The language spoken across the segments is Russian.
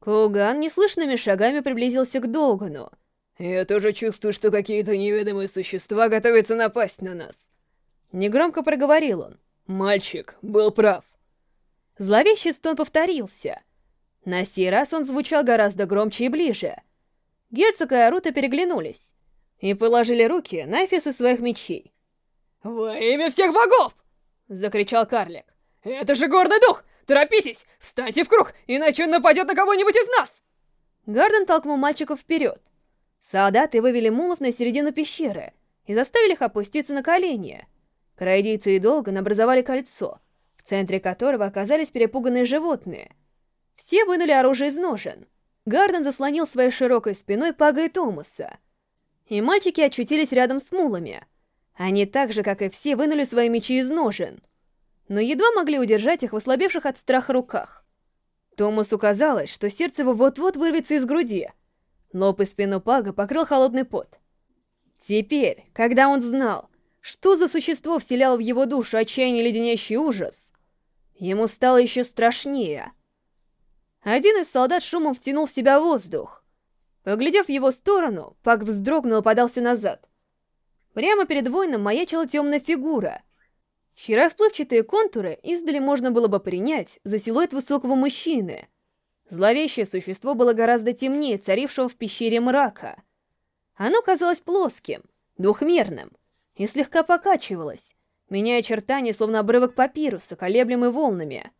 Кулган неслышными шагами приблизился к Долгану. «Я тоже чувствую, что какие-то неведомые существа готовятся напасть на нас». Негромко проговорил он. «Мальчик был прав». Зловещий стон повторился. На сей раз он звучал гораздо громче и ближе. Герцог и Арута переглянулись и положили руки на эфесы своих мечей. «Во имя всех богов!» — закричал карлик. «Это же гордый дух! Торопитесь! Встаньте в круг, иначе он нападет на кого-нибудь из нас!» Гарден толкнул мальчиков вперед. Солдаты вывели мулов на середину пещеры и заставили их опуститься на колени. Крайдийцы и Долган образовали кольцо, в центре которого оказались перепуганные животные. Все вынули оружие из ножен. Гарден заслонил своей широкой спиной Пага и Томаса. И мальчики очутились рядом с мулами. Они так же, как и все, вынули свои мечи из ножен — но едва могли удержать их в ослабевших от страха руках. Томасу казалось, что сердце его вот-вот вырвется из груди. Лоб и спину Пага покрыл холодный пот. Теперь, когда он знал, что за существо вселяло в его душу отчаяние леденящий ужас, ему стало еще страшнее. Один из солдат шумом втянул в себя воздух. Поглядев в его сторону, Паг вздрогнул и подался назад. Прямо перед воином маячила темная фигура — чьи расплывчатые контуры издали можно было бы принять за силуэт высокого мужчины. Зловещее существо было гораздо темнее царившего в пещере мрака. Оно казалось плоским, двухмерным и слегка покачивалось, меняя очертания, словно обрывок папируса, колеблемый волнами.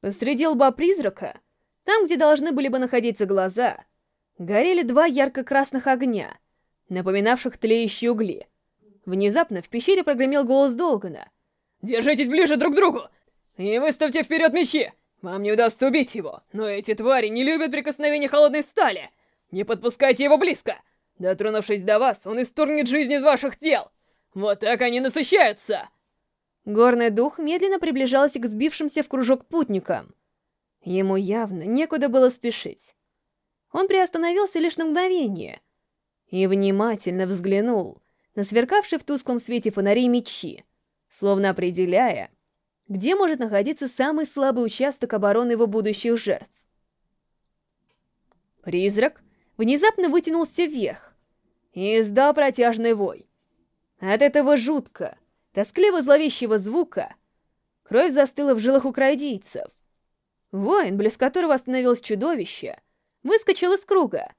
Посреди лба призрака, там, где должны были бы находиться глаза, горели два ярко-красных огня, напоминавших тлеющие угли. Внезапно в пещере прогремел голос Долгана — Держитесь ближе друг к другу! И выставьте вперед мечи! Вам не удастся убить его, но эти твари не любят прикосновения холодной стали! Не подпускайте его близко! Дотронувшись до вас, он исторгнет жизнь из ваших тел! Вот так они насыщаются!» Горный дух медленно приближался к сбившимся в кружок путникам. Ему явно некуда было спешить. Он приостановился лишь на мгновение и внимательно взглянул на сверкавшие в тусклом свете фонарей мечи словно определяя, где может находиться самый слабый участок обороны его будущих жертв. Призрак внезапно вытянулся вверх и издал протяжный вой. От этого жутко, тоскливо-зловещего звука кровь застыла в жилах у крайдийцев. Воин, близ которого остановилось чудовище, выскочил из круга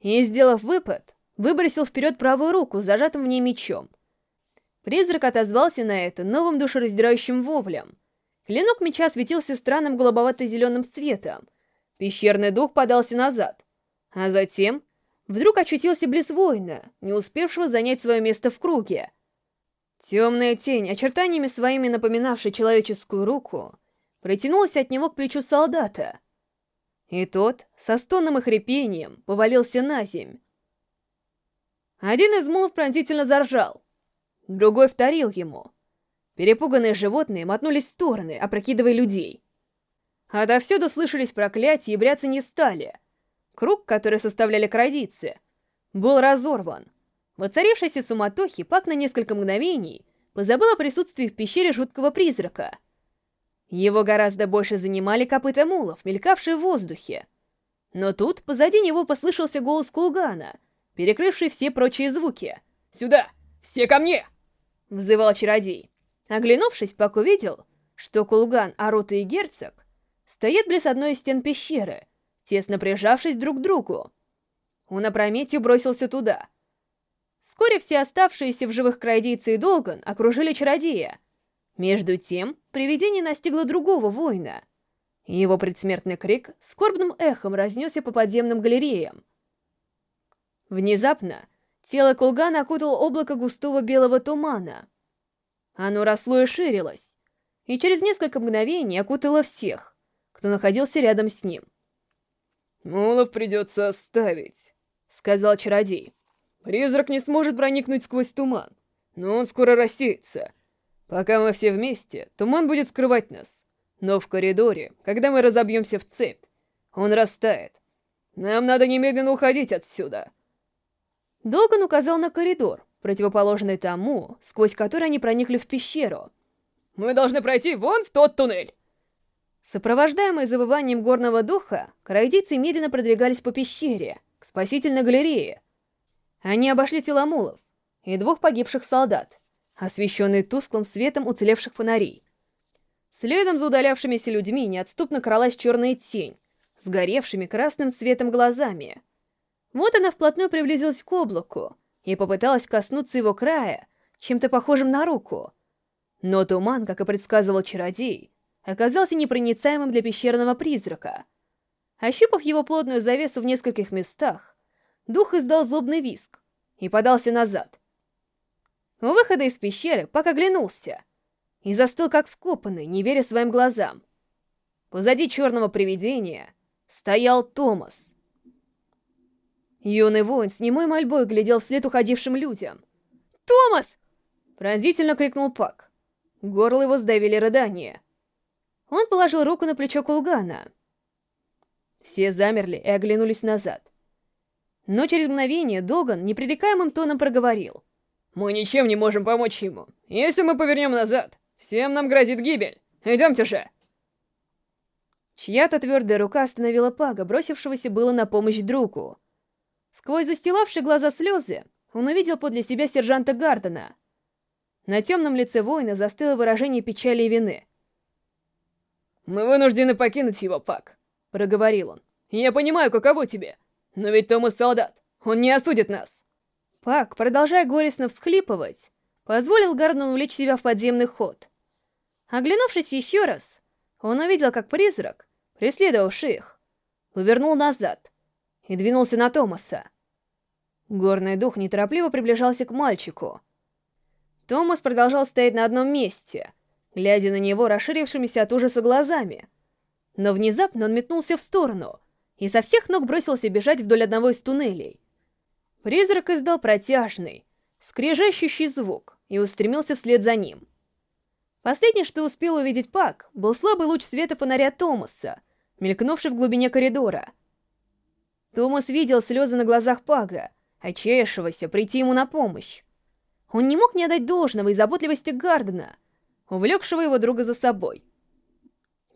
и, сделав выпад, выбросил вперед правую руку, зажатым в ней мечом. Призрак отозвался на это новым душераздирающим воплем. Клинок меча светился странным голубовато-зеленым цветом. Пещерный дух подался назад. А затем вдруг очутился близ воина, не успевшего занять свое место в круге. Темная тень, очертаниями своими напоминавшая человеческую руку, протянулась от него к плечу солдата. И тот, со стоном и хрипением, повалился на земь. Один из мулов пронзительно заржал. Другой вторил ему. Перепуганные животные мотнулись в стороны, опрокидывая людей. Отовсюду слышались проклятия и бряться не стали. Круг, который составляли крадицы, был разорван. В оцарившейся суматохе Пак на несколько мгновений позабыл о присутствии в пещере жуткого призрака. Его гораздо больше занимали копыта мулов, мелькавшие в воздухе. Но тут позади него послышался голос Кулгана, перекрывший все прочие звуки. «Сюда! Все ко мне!» — взывал чародей. Оглянувшись, Пак увидел, что Кулган, Арута и Герцог стоят близ одной из стен пещеры, тесно прижавшись друг к другу. Он опрометью бросился туда. Вскоре все оставшиеся в живых крайдийцы и Долган окружили чародея. Между тем, привидение настигло другого воина. Его предсмертный крик скорбным эхом разнесся по подземным галереям. Внезапно Тело Кулгана окутало облако густого белого тумана. Оно росло и ширилось, и через несколько мгновений окутало всех, кто находился рядом с ним. «Мулов придется оставить», — сказал чародей. «Призрак не сможет проникнуть сквозь туман, но он скоро рассеется. Пока мы все вместе, туман будет скрывать нас. Но в коридоре, когда мы разобьемся в цепь, он растает. Нам надо немедленно уходить отсюда». Долган указал на коридор, противоположный тому, сквозь который они проникли в пещеру. «Мы должны пройти вон в тот туннель!» Сопровождаемые завыванием горного духа, крайдийцы медленно продвигались по пещере, к спасительной галерее. Они обошли тела мулов и двух погибших солдат, освещенные тусклым светом уцелевших фонарей. Следом за удалявшимися людьми неотступно кралась черная тень, с горевшими красным цветом глазами. Вот она вплотную приблизилась к облаку и попыталась коснуться его края, чем-то похожим на руку. Но туман, как и предсказывал чародей, оказался непроницаемым для пещерного призрака. Ощупав его плотную завесу в нескольких местах, дух издал злобный виск и подался назад. У выхода из пещеры Пак оглянулся и застыл как вкопанный, не веря своим глазам. Позади черного привидения стоял Томас. Юный воин с немой мольбой глядел вслед уходившим людям. «Томас!» — пронзительно крикнул Пак. Горло его сдавили рыдания. Он положил руку на плечо Кулгана. Все замерли и оглянулись назад. Но через мгновение Доган непререкаемым тоном проговорил. «Мы ничем не можем помочь ему. Если мы повернем назад, всем нам грозит гибель. Идемте же!» Чья-то твердая рука остановила Пага, бросившегося было на помощь другу. Сквозь застилавшие глаза слезы он увидел подле себя сержанта Гардена. На темном лице воина застыло выражение печали и вины. «Мы вынуждены покинуть его, Пак», — проговорил он. «Я понимаю, каково тебе, но ведь Томас солдат, он не осудит нас». Пак, продолжая горестно всхлипывать, позволил Гардену увлечь себя в подземный ход. Оглянувшись еще раз, он увидел, как призрак, преследовавший их, повернул назад и двинулся на Томаса. Горный дух неторопливо приближался к мальчику. Томас продолжал стоять на одном месте, глядя на него расширившимися от ужаса глазами. Но внезапно он метнулся в сторону и со всех ног бросился бежать вдоль одного из туннелей. Призрак издал протяжный, скрежещущий звук и устремился вслед за ним. Последнее, что успел увидеть Пак, был слабый луч света фонаря Томаса, мелькнувший в глубине коридора. Томас видел слезы на глазах Пага, отчаявшегося прийти ему на помощь. Он не мог не отдать должного и заботливости Гардена — увлекшего его друга за собой.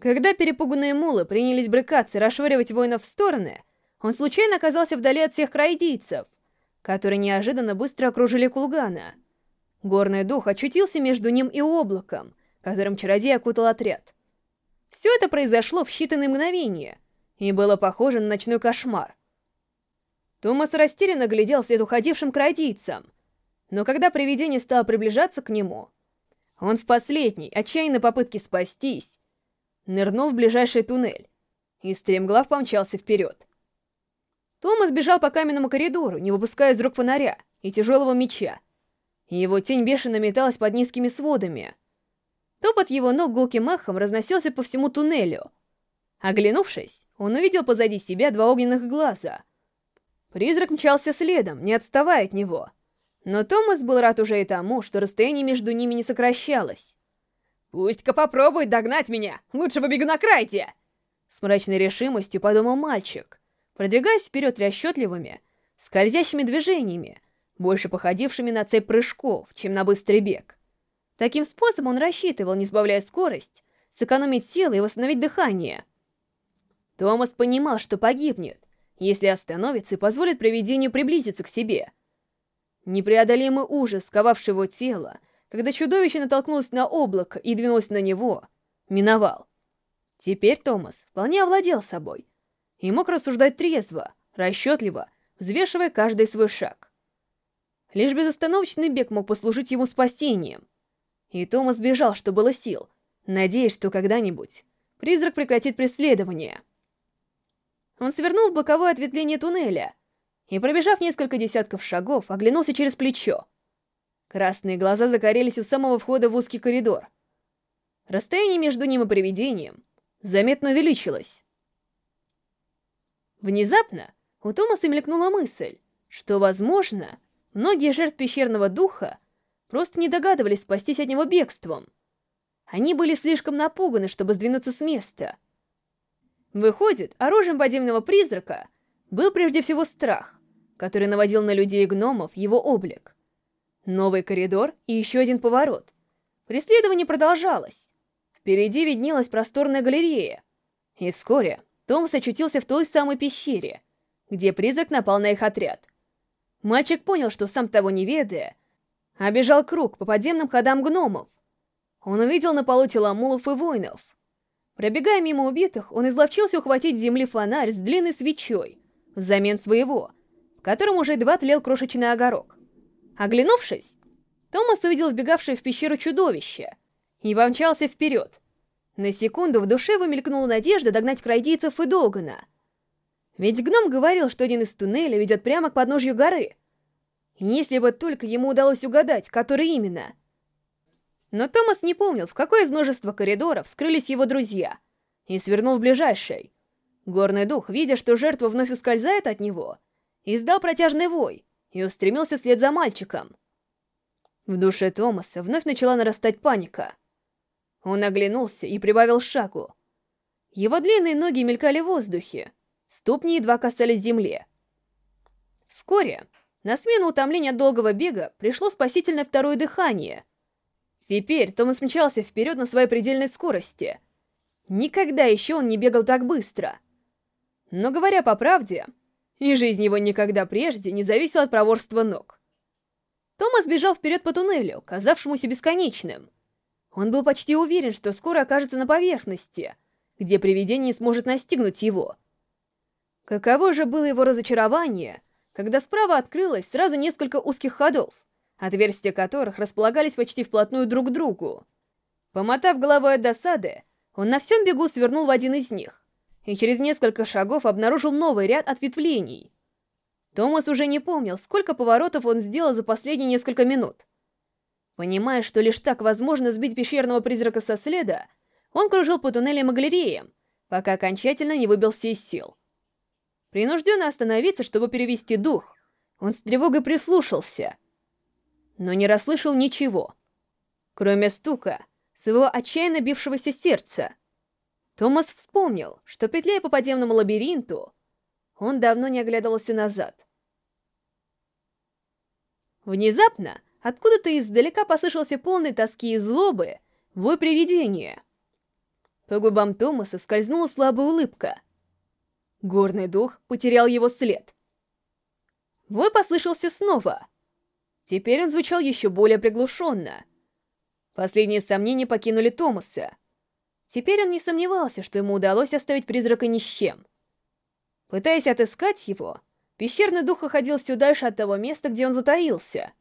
Когда перепуганные мулы принялись брыкаться и расшвыривать воинов в стороны, он случайно оказался вдали от всех крайдийцев, которые неожиданно быстро окружили Кулгана. Горный дух очутился между ним и облаком, которым чародей окутал отряд. Все это произошло в считанные мгновения и было похоже на ночной кошмар. Томас растерянно глядел вслед уходившим крайдийцам, но когда привидение стало приближаться к нему, он в последней, отчаянной попытке спастись, нырнул в ближайший туннель и стремглав помчался вперед. Томас бежал по каменному коридору, не выпуская из рук фонаря и тяжелого меча. Его тень бешено металась под низкими сводами. Топот его ног гулким эхом разносился по всему туннелю. Оглянувшись, он увидел позади себя два огненных глаза. Призрак мчался следом, не отставая от него — но Томас был рад уже и тому, что расстояние между ними не сокращалось. «Пусть-ка попробует догнать меня! Лучше побегу на крайте!» С мрачной решимостью подумал мальчик, продвигаясь вперед расчетливыми, скользящими движениями, больше походившими на цепь прыжков, чем на быстрый бег. Таким способом он рассчитывал, не сбавляя скорость, сэкономить силы и восстановить дыхание. Томас понимал, что погибнет, если остановится и позволит привидению приблизиться к себе — Непреодолимый ужас, сковавший его тело, когда чудовище натолкнулось на облако и двинулось на него, миновал. Теперь Томас вполне овладел собой и мог рассуждать трезво, расчетливо, взвешивая каждый свой шаг. Лишь безостановочный бег мог послужить ему спасением. И Томас бежал, что было сил, надеясь, что когда-нибудь призрак прекратит преследование. Он свернул в боковое ответвление туннеля и, пробежав несколько десятков шагов, оглянулся через плечо. Красные глаза загорелись у самого входа в узкий коридор. Расстояние между ним и привидением заметно увеличилось. Внезапно у Томаса мелькнула мысль, что, возможно, многие жертвы пещерного духа просто не догадывались спастись от него бегством. Они были слишком напуганы, чтобы сдвинуться с места. Выходит, оружием подземного призрака был прежде всего страх который наводил на людей и гномов его облик. Новый коридор и еще один поворот. Преследование продолжалось. впереди виднелась просторная галерея. И вскоре Томас очутился в той самой пещере, где призрак напал на их отряд. Мальчик понял, что сам того не ведая, обежал круг по подземным ходам гномов. Он увидел на полу тела мулов и воинов. Пробегая мимо убитых, он изловчился ухватить земли фонарь с длинной свечой, взамен своего, в котором уже едва тлел крошечный огорок. Оглянувшись, Томас увидел вбегавшее в пещеру чудовище и помчался вперед. На секунду в душе его мелькнула надежда догнать крайдийцев и Долгана. Ведь гном говорил, что один из туннелей ведет прямо к подножью горы. Если бы только ему удалось угадать, который именно. Но Томас не помнил, в какое из множества коридоров скрылись его друзья, и свернул в ближайший. Горный дух, видя, что жертва вновь ускользает от него, издал протяжный вой и устремился вслед за мальчиком. В душе Томаса вновь начала нарастать паника. Он оглянулся и прибавил шагу. Его длинные ноги мелькали в воздухе, ступни едва касались земли. Вскоре на смену утомления долгого бега пришло спасительное второе дыхание. Теперь Томас мчался вперед на своей предельной скорости. Никогда еще он не бегал так быстро. Но говоря по правде, и жизнь его никогда прежде не зависела от проворства ног. Томас бежал вперед по туннелю, казавшемуся бесконечным. Он был почти уверен, что скоро окажется на поверхности, где привидение сможет настигнуть его. Каково же было его разочарование, когда справа открылось сразу несколько узких ходов, отверстия которых располагались почти вплотную друг к другу. Помотав головой от досады, он на всем бегу свернул в один из них, и через несколько шагов обнаружил новый ряд ответвлений — Томас уже не помнил, сколько поворотов он сделал за последние несколько минут. Понимая, что лишь так возможно сбить пещерного призрака со следа, он кружил по туннелям и галереям, пока окончательно не выбился из сил. Принужденно остановиться, чтобы перевести дух, он с тревогой прислушался, но не расслышал ничего, кроме стука своего отчаянно бившегося сердца. Томас вспомнил, что, петляя по подземному лабиринту, он давно не оглядывался назад. Внезапно, откуда-то издалека послышался полный тоски и злобы вой привидения. По губам Томаса скользнула слабая улыбка. Горный дух потерял его след. Вой послышался снова. Теперь он звучал еще более приглушенно. Последние сомнения покинули Томаса. Теперь он не сомневался, что ему удалось оставить призрака ни с чем. Пытаясь отыскать его, Пещерный дух уходил все дальше от того места, где он затаился.